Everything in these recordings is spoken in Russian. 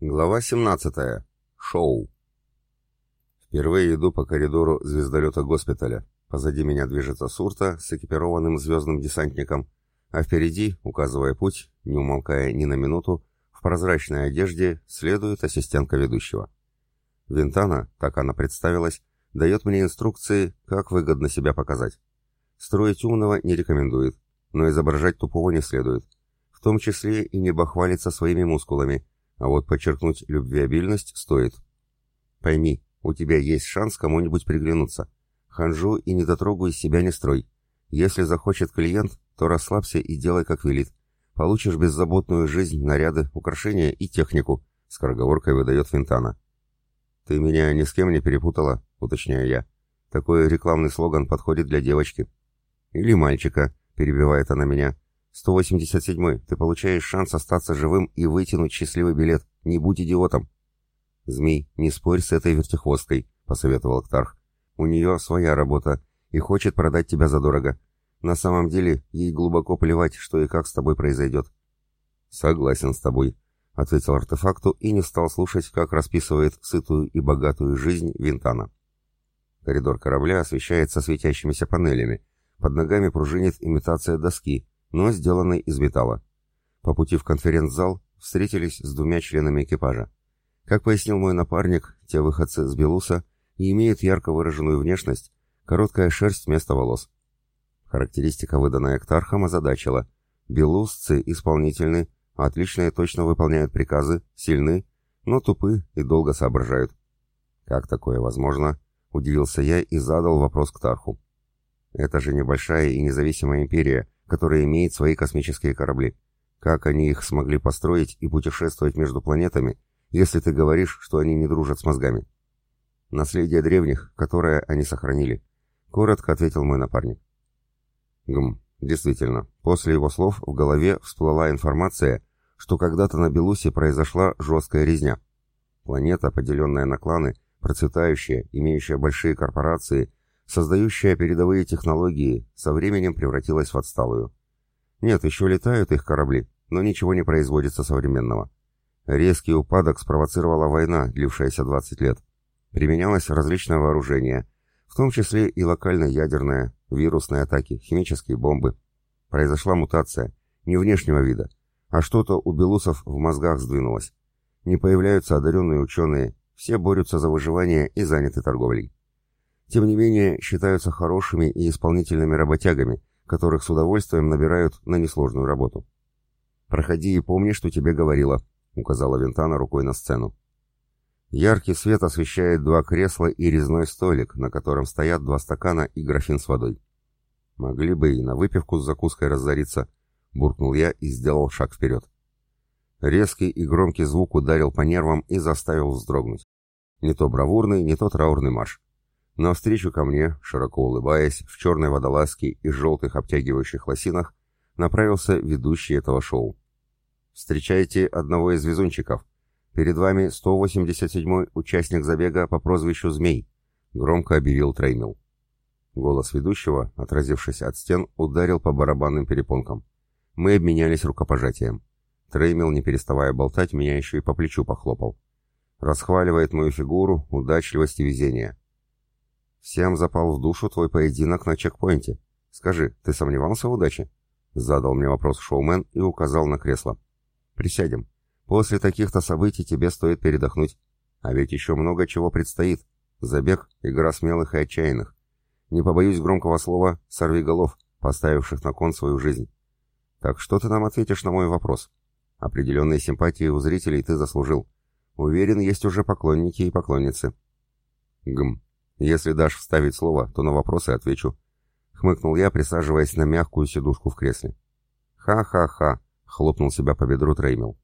Глава 17. Шоу. Впервые иду по коридору звездолета госпиталя. Позади меня движется Сурта с экипированным звездным десантником, а впереди, указывая путь, не умолкая ни на минуту, в прозрачной одежде следует ассистентка ведущего. Винтана, так она представилась, дает мне инструкции, как выгодно себя показать. Строить умного не рекомендует, но изображать тупого не следует, в том числе и не бахвалиться своими мускулами – а вот подчеркнуть любвеобильность стоит. Пойми, у тебя есть шанс кому-нибудь приглянуться. Ханжу и недотрогу из себя не строй. Если захочет клиент, то расслабься и делай, как велит. Получишь беззаботную жизнь, наряды, украшения и технику, — скороговоркой выдает Финтана. «Ты меня ни с кем не перепутала», — уточняю я. «Такой рекламный слоган подходит для девочки». «Или мальчика», — перебивает она меня. 187-й, ты получаешь шанс остаться живым и вытянуть счастливый билет. Не будь идиотом. Змей, не спорь с этой вертихвосткой, посоветовал Ктарх. У нее своя работа и хочет продать тебя задорого. На самом деле, ей глубоко плевать, что и как с тобой произойдет. Согласен с тобой, ответил артефакту и не стал слушать, как расписывает сытую и богатую жизнь Винтана. Коридор корабля освещается светящимися панелями. Под ногами пружинит имитация доски, но сделанный из металла. По пути в конференц-зал встретились с двумя членами экипажа. Как пояснил мой напарник, те выходцы с Белуса и имеют ярко выраженную внешность, короткая шерсть вместо волос. Характеристика, выданная Ктархом, озадачила. Белусцы исполнительны, отлично и точно выполняют приказы, сильны, но тупы и долго соображают. «Как такое возможно?» — удивился я и задал вопрос Ктарху. «Это же небольшая и независимая империя, которая имеет свои космические корабли. Как они их смогли построить и путешествовать между планетами, если ты говоришь, что они не дружат с мозгами? Наследие древних, которое они сохранили. Коротко ответил мой напарник. Гм, действительно, после его слов в голове всплыла информация, что когда-то на Белусе произошла жесткая резня. Планета, поделенная на кланы, процветающая, имеющая большие корпорации создающая передовые технологии, со временем превратилась в отсталую. Нет, еще летают их корабли, но ничего не производится современного. Резкий упадок спровоцировала война, длившаяся 20 лет. Применялось различное вооружение, в том числе и локально-ядерное, вирусные атаки, химические бомбы. Произошла мутация, не внешнего вида, а что-то у белусов в мозгах сдвинулось. Не появляются одаренные ученые, все борются за выживание и заняты торговлей тем не менее считаются хорошими и исполнительными работягами, которых с удовольствием набирают на несложную работу. «Проходи и помни, что тебе говорила», — указала Винтана рукой на сцену. Яркий свет освещает два кресла и резной столик, на котором стоят два стакана и графин с водой. «Могли бы и на выпивку с закуской разориться», — буркнул я и сделал шаг вперед. Резкий и громкий звук ударил по нервам и заставил вздрогнуть. Не то бравурный, не то траурный марш. Навстречу ко мне, широко улыбаясь, в черной водолазке и желтых обтягивающих лосинах, направился ведущий этого шоу. «Встречайте одного из везунчиков. Перед вами 187-й участник забега по прозвищу «Змей», — громко объявил Треймил. Голос ведущего, отразившись от стен, ударил по барабанным перепонкам. Мы обменялись рукопожатием. Треймил, не переставая болтать, меня еще и по плечу похлопал. Расхваливает мою фигуру, удачливость и везение. Всем запал в душу твой поединок на чекпоинте. Скажи, ты сомневался в удаче?» Задал мне вопрос шоумен и указал на кресло. «Присядем. После таких-то событий тебе стоит передохнуть. А ведь еще много чего предстоит. Забег — игра смелых и отчаянных. Не побоюсь громкого слова «сорви голов», поставивших на кон свою жизнь. Так что ты нам ответишь на мой вопрос? Определенные симпатии у зрителей ты заслужил. Уверен, есть уже поклонники и поклонницы. Гм. Если дашь вставить слово, то на вопросы отвечу. Хмыкнул я, присаживаясь на мягкую сидушку в кресле. Ха-ха-ха, хлопнул себя по бедру Треймил.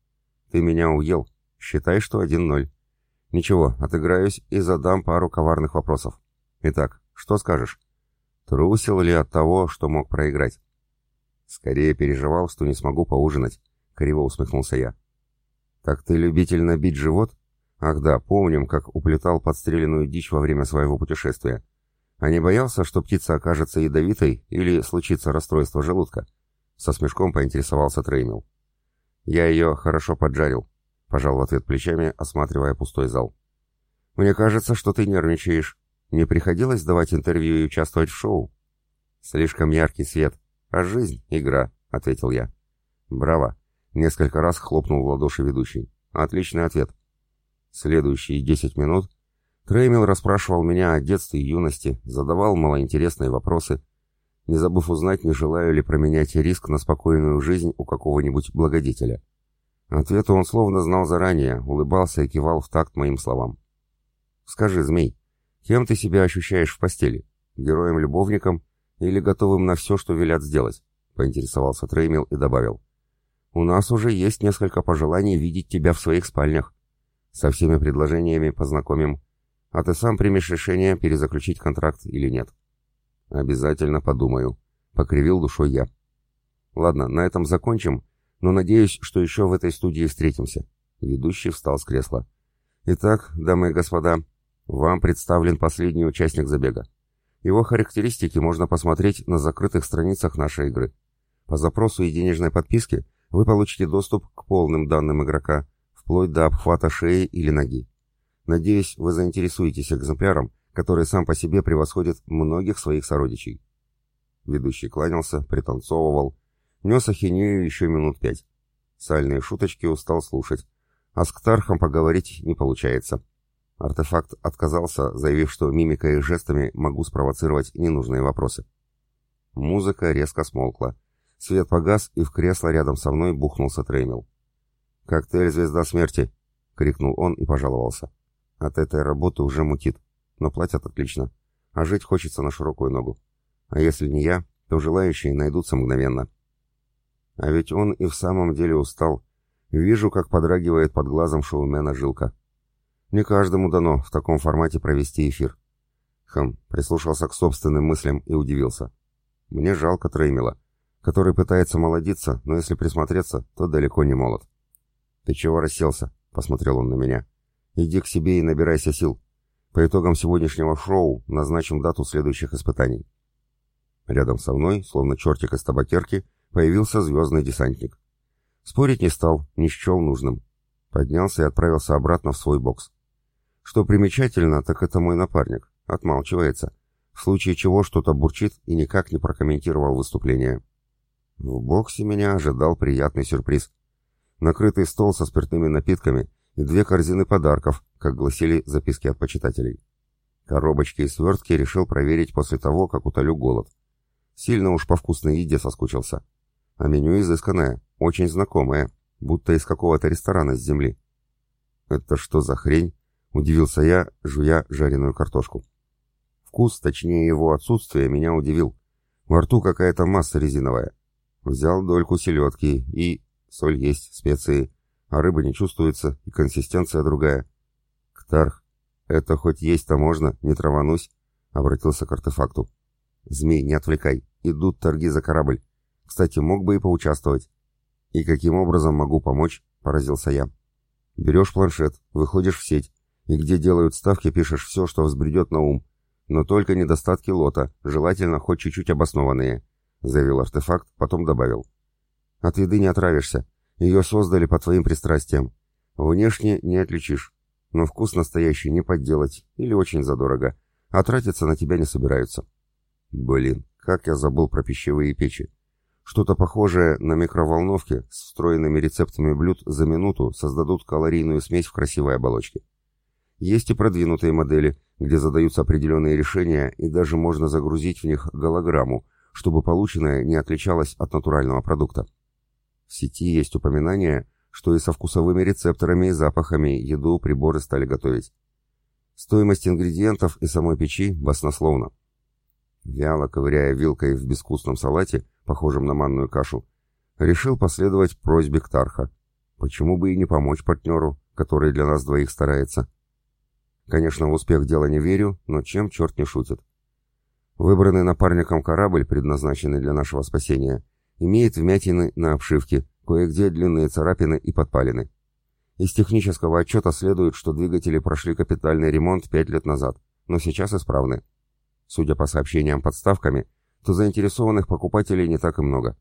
Ты меня уел. Считай, что один ноль. Ничего, отыграюсь и задам пару коварных вопросов. Итак, что скажешь? Трусил ли от того, что мог проиграть? Скорее переживал, что не смогу поужинать. Криво усмехнулся я. Так ты любитель набить живот? Ах да, помним, как уплетал подстреленную дичь во время своего путешествия. А не боялся, что птица окажется ядовитой или случится расстройство желудка? Со смешком поинтересовался Треймил. Я ее хорошо поджарил. пожал в ответ плечами, осматривая пустой зал. «Мне кажется, что ты нервничаешь. Не приходилось давать интервью и участвовать в шоу?» «Слишком яркий свет, а жизнь — игра», — ответил я. «Браво!» — несколько раз хлопнул в ладоши ведущий. «Отличный ответ». Следующие десять минут Треймил расспрашивал меня о детстве и юности, задавал малоинтересные вопросы, не забыв узнать, не желаю ли променять риск на спокойную жизнь у какого-нибудь благодетеля. Ответы он словно знал заранее, улыбался и кивал в такт моим словам. «Скажи, змей, кем ты себя ощущаешь в постели? Героем-любовником или готовым на все, что велят сделать?» — поинтересовался Треймил и добавил. «У нас уже есть несколько пожеланий видеть тебя в своих спальнях. Со всеми предложениями познакомим, а ты сам примешь решение, перезаключить контракт или нет». «Обязательно подумаю», — покривил душой я. «Ладно, на этом закончим, но надеюсь, что еще в этой студии встретимся». Ведущий встал с кресла. «Итак, дамы и господа, вам представлен последний участник забега. Его характеристики можно посмотреть на закрытых страницах нашей игры. По запросу и денежной подписке вы получите доступ к полным данным игрока, вплоть до обхвата шеи или ноги. Надеюсь, вы заинтересуетесь экземпляром, который сам по себе превосходит многих своих сородичей. Ведущий кланялся, пританцовывал, нес ахинею еще минут пять. Сальные шуточки устал слушать, а с Ктархом поговорить не получается. Артефакт отказался, заявив, что мимикой и жестами могу спровоцировать ненужные вопросы. Музыка резко смолкла. Свет погас, и в кресло рядом со мной бухнулся Треймил. «Коктейль «Звезда смерти!» — крикнул он и пожаловался. «От этой работы уже мутит но платят отлично. А жить хочется на широкую ногу. А если не я, то желающие найдутся мгновенно. А ведь он и в самом деле устал. Вижу, как подрагивает под глазом шоумена жилка. Не каждому дано в таком формате провести эфир. Хм, прислушался к собственным мыслям и удивился. Мне жалко Треймила, который пытается молодиться, но если присмотреться, то далеко не молод. «Ты чего расселся?» — посмотрел он на меня. «Иди к себе и набирайся сил. По итогам сегодняшнего шоу назначим дату следующих испытаний. Рядом со мной, словно чертик из табакерки, появился звездный десантник. Спорить не стал, не счел нужным. Поднялся и отправился обратно в свой бокс. Что примечательно, так это мой напарник. Отмалчивается. В случае чего что-то бурчит и никак не прокомментировал выступление. В боксе меня ожидал приятный сюрприз. Накрытый стол со спиртными напитками и две корзины подарков, как гласили записки от почитателей. Коробочки и свертки решил проверить после того, как утолю голод. Сильно уж по вкусной еде соскучился. А меню изысканное, очень знакомое, будто из какого-то ресторана с земли. «Это что за хрень?» — удивился я, жуя жареную картошку. Вкус, точнее его отсутствие, меня удивил. Во рту какая-то масса резиновая. Взял дольку селедки и... Соль есть, специи а рыба не чувствуется, и консистенция другая. «Ктарх, это хоть есть-то можно, не траванусь», — обратился к артефакту. «Змей, не отвлекай, идут торги за корабль. Кстати, мог бы и поучаствовать». «И каким образом могу помочь?» — поразился я. «Берешь планшет, выходишь в сеть, и где делают ставки, пишешь все, что взбредет на ум. Но только недостатки лота, желательно хоть чуть-чуть обоснованные», — заявил артефакт, потом добавил. «От еды не отравишься, ее создали по твоим пристрастиям. Внешне не отличишь, но вкус настоящий не подделать или очень задорого, а тратиться на тебя не собираются. Блин, как я забыл про пищевые печи. Что-то похожее на микроволновки с встроенными рецептами блюд за минуту создадут калорийную смесь в красивой оболочке. Есть и продвинутые модели, где задаются определенные решения и даже можно загрузить в них голограмму, чтобы полученное не отличалось от натурального продукта. В сети есть упоминание, что и со вкусовыми рецепторами и запахами еду приборы стали готовить. Стоимость ингредиентов и самой печи баснословна. Вяло ковыряя вилкой в безвкусном салате, похожем на манную кашу, решил последовать просьбе Ктарха. Почему бы и не помочь партнеру, который для нас двоих старается? Конечно, в успех дела не верю, но чем черт не шутит. Выбранный напарником корабль, предназначенный для нашего спасения, Имеет вмятины на обшивке, кое-где длинные царапины и подпалины. Из технического отчета следует, что двигатели прошли капитальный ремонт пять лет назад, но сейчас исправны. Судя по сообщениям подставками, то заинтересованных покупателей не так и много.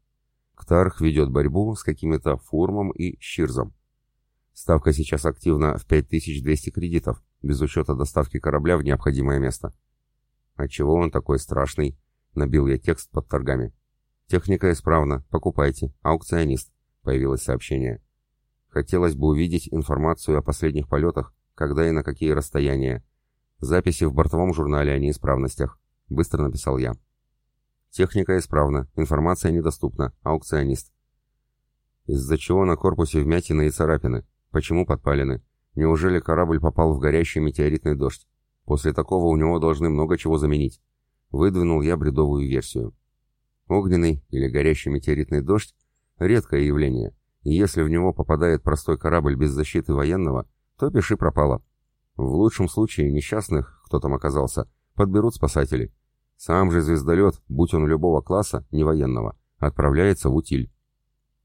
Ктарх ведет борьбу с какими-то Фурмом и Щирзом. Ставка сейчас активна в 5200 кредитов, без учета доставки корабля в необходимое место. «Отчего он такой страшный?» — набил я текст под торгами. «Техника исправна, покупайте, аукционист», — появилось сообщение. Хотелось бы увидеть информацию о последних полетах, когда и на какие расстояния. Записи в бортовом журнале о неисправностях. Быстро написал я. Техника исправна, информация недоступна, аукционист. Из-за чего на корпусе вмятины и царапины? Почему подпалины? Неужели корабль попал в горящий метеоритный дождь? После такого у него должны много чего заменить. Выдвинул я бредовую версию. Огненный или горящий метеоритный дождь – редкое явление, и если в него попадает простой корабль без защиты военного, то пиши пропало. В лучшем случае несчастных, кто там оказался, подберут спасатели. Сам же звездолет, будь он любого класса, не военного, отправляется в утиль.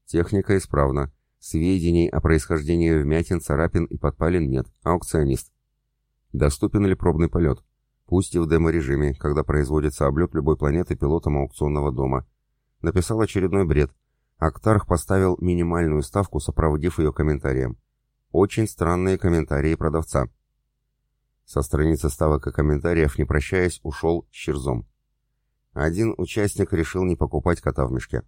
Техника исправна, Сведений о происхождении вмятин, царапин и подпалин нет. Аукционист. Доступен ли пробный полет? Пусть и в демо-режиме, когда производится облет любой планеты пилотом аукционного дома. Написал очередной бред. Актарх поставил минимальную ставку, сопроводив ее комментарием. Очень странные комментарии продавца. Со страницы ставок и комментариев, не прощаясь, ушел с черзом. Один участник решил не покупать кота в мешке.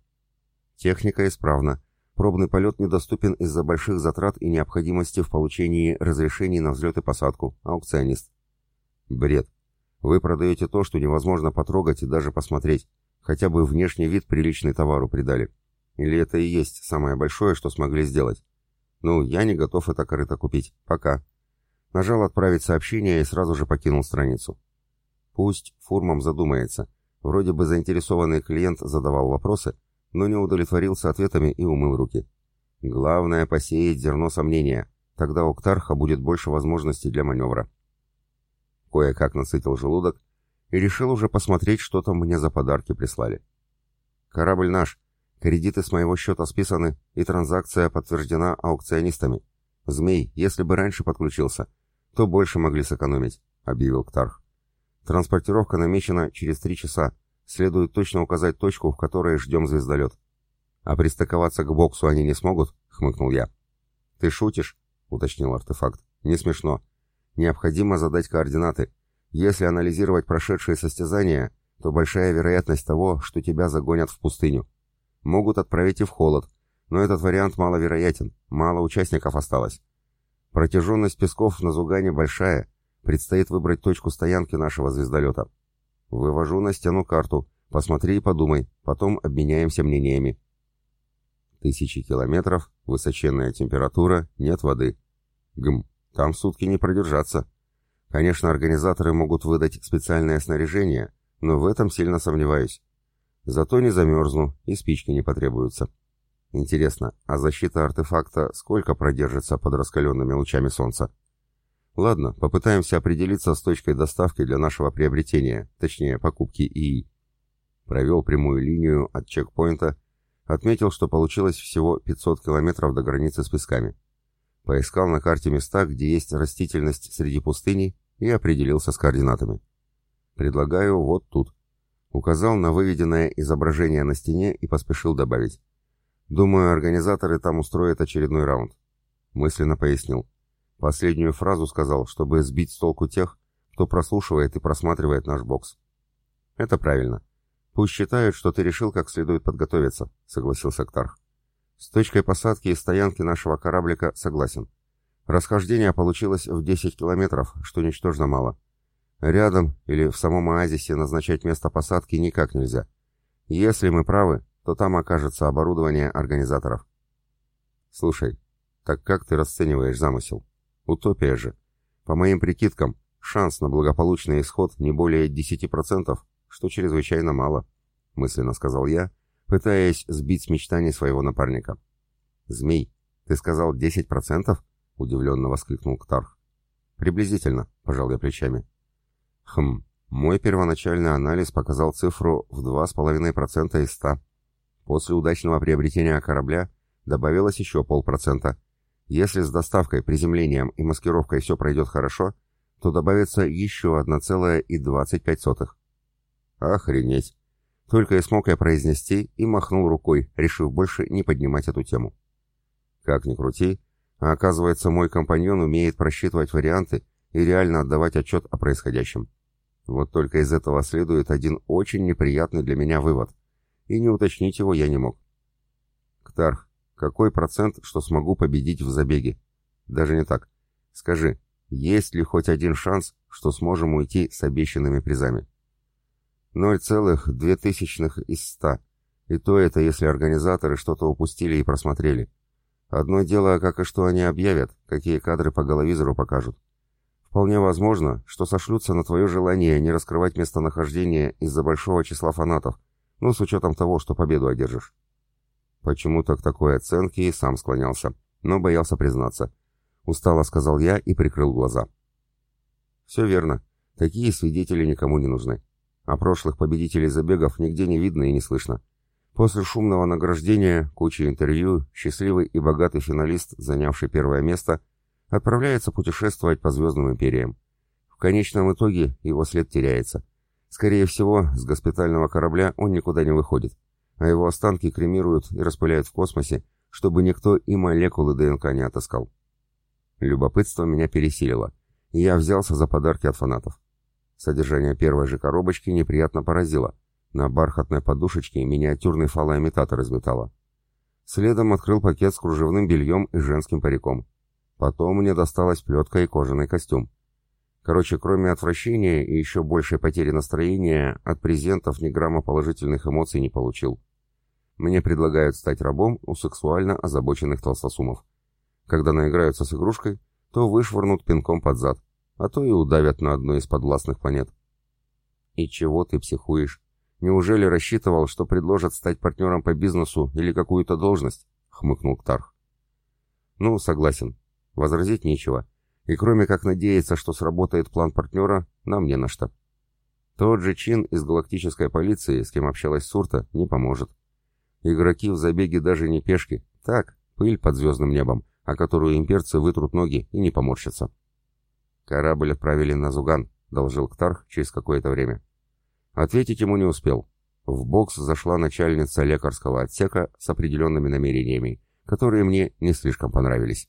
Техника исправна. Пробный полет недоступен из-за больших затрат и необходимости в получении разрешений на взлет и посадку. Аукционист. Бред. Вы продаете то, что невозможно потрогать и даже посмотреть. Хотя бы внешний вид приличный товару придали. Или это и есть самое большое, что смогли сделать? Ну, я не готов это корыто купить. Пока. Нажал «Отправить сообщение» и сразу же покинул страницу. Пусть Фурмом задумается. Вроде бы заинтересованный клиент задавал вопросы, но не удовлетворился ответами и умыл руки. Главное — посеять зерно сомнения, тогда у Ктарха будет больше возможностей для маневра. Кое-как насытил желудок и решил уже посмотреть, что там мне за подарки прислали. Корабль наш, кредиты с моего счета списаны, и транзакция подтверждена аукционистами. Змей, если бы раньше подключился, то больше могли сэкономить, объявил Ктарх. Транспортировка намечена через три часа, Следует точно указать точку, в которой ждем звездолет. А пристыковаться к боксу они не смогут? Хмыкнул я. Ты шутишь? Уточнил артефакт. Не смешно. Необходимо задать координаты. Если анализировать прошедшие состязания, то большая вероятность того, что тебя загонят в пустыню. Могут отправить и в холод, но этот вариант маловероятен, мало участников осталось. Протяженность песков на Зугане большая, предстоит выбрать точку стоянки нашего звездолета. Вывожу на стену карту. Посмотри и подумай, потом обменяемся мнениями. Тысячи километров, высоченная температура, нет воды. Гм, там сутки не продержаться. Конечно, организаторы могут выдать специальное снаряжение, но в этом сильно сомневаюсь. Зато не замерзну, и спички не потребуются. Интересно, а защита артефакта сколько продержится под раскаленными лучами солнца? Ладно, попытаемся определиться с точкой доставки для нашего приобретения, точнее, покупки ИИ. Провел прямую линию от чекпоинта, отметил, что получилось всего 500 километров до границы с песками. Поискал на карте места, где есть растительность среди пустыни, и определился с координатами. Предлагаю вот тут. Указал на выведенное изображение на стене и поспешил добавить. Думаю, организаторы там устроят очередной раунд. Мысленно пояснил. Последнюю фразу сказал, чтобы сбить с толку тех, кто прослушивает и просматривает наш бокс. Это правильно. Пусть считают, что ты решил как следует подготовиться, согласился Ктарх. С точкой посадки и стоянки нашего кораблика согласен. Расхождение получилось в 10 километров, что ничтожно мало. Рядом или в самом оазисе назначать место посадки никак нельзя. Если мы правы, то там окажется оборудование организаторов. Слушай, так как ты расцениваешь замысел? Утопия же. По моим прикидкам, шанс на благополучный исход не более 10%, что чрезвычайно мало, мысленно сказал я, пытаясь сбить с мечтаний своего напарника. «Змей, ты сказал 10%?» — удивленно воскликнул Ктарх. «Приблизительно», — пожал я плечами. «Хм, мой первоначальный анализ показал цифру в 2,5% из 100. После удачного приобретения корабля добавилось еще полпроцента — если с доставкой, приземлением и маскировкой все пройдет хорошо, то добавится еще 1,25. Охренеть! Только и смог я произнести и махнул рукой, решив больше не поднимать эту тему. Как ни крути, А оказывается, мой компаньон умеет просчитывать варианты и реально отдавать отчет о происходящем. Вот только из этого следует один очень неприятный для меня вывод. И не уточнить его я не мог. Ктарх, какой процент, что смогу победить в забеге? Даже не так. Скажи, есть ли хоть один шанс, что сможем уйти с обещанными призами? 0,2 из 100. И то это, если организаторы что-то упустили и просмотрели. Одно дело, как и что они объявят, какие кадры по головизору покажут. Вполне возможно, что сошлются на твое желание не раскрывать местонахождение из-за большого числа фанатов, ну, с учетом того, что победу одержишь. Почему-то к такой оценке и сам склонялся, но боялся признаться. Устало сказал я и прикрыл глаза. Все верно. Такие свидетели никому не нужны. А прошлых победителей забегов нигде не видно и не слышно. После шумного награждения, кучи интервью, счастливый и богатый финалист, занявший первое место, отправляется путешествовать по звездным империям. В конечном итоге его след теряется. Скорее всего, с госпитального корабля он никуда не выходит, а его останки кремируют и распыляют в космосе, чтобы никто и молекулы ДНК не отыскал. Любопытство меня пересилило, и я взялся за подарки от фанатов. Содержание первой же коробочки неприятно поразило. На бархатной подушечке миниатюрный фалоимитатор из металла. Следом открыл пакет с кружевным бельем и женским париком. Потом мне досталась плетка и кожаный костюм. Короче, кроме отвращения и еще большей потери настроения, от презентов ни грамма положительных эмоций не получил. Мне предлагают стать рабом у сексуально озабоченных толстосумов. Когда наиграются с игрушкой, то вышвырнут пинком под зад, а то и удавят на одной из подвластных планет. И чего ты психуешь? Неужели рассчитывал, что предложат стать партнером по бизнесу или какую-то должность? Хмыкнул Ктарх. Ну, согласен. Возразить нечего. И кроме как надеяться, что сработает план партнера, нам не на что. Тот же чин из галактической полиции, с кем общалась Сурта, не поможет. Игроки в забеге даже не пешки. Так, пыль под звездным небом, о которую имперцы вытрут ноги и не поморщатся. «Корабль отправили на Зуган», — должил Ктарх через какое-то время. Ответить ему не успел. В бокс зашла начальница лекарского отсека с определенными намерениями, которые мне не слишком понравились.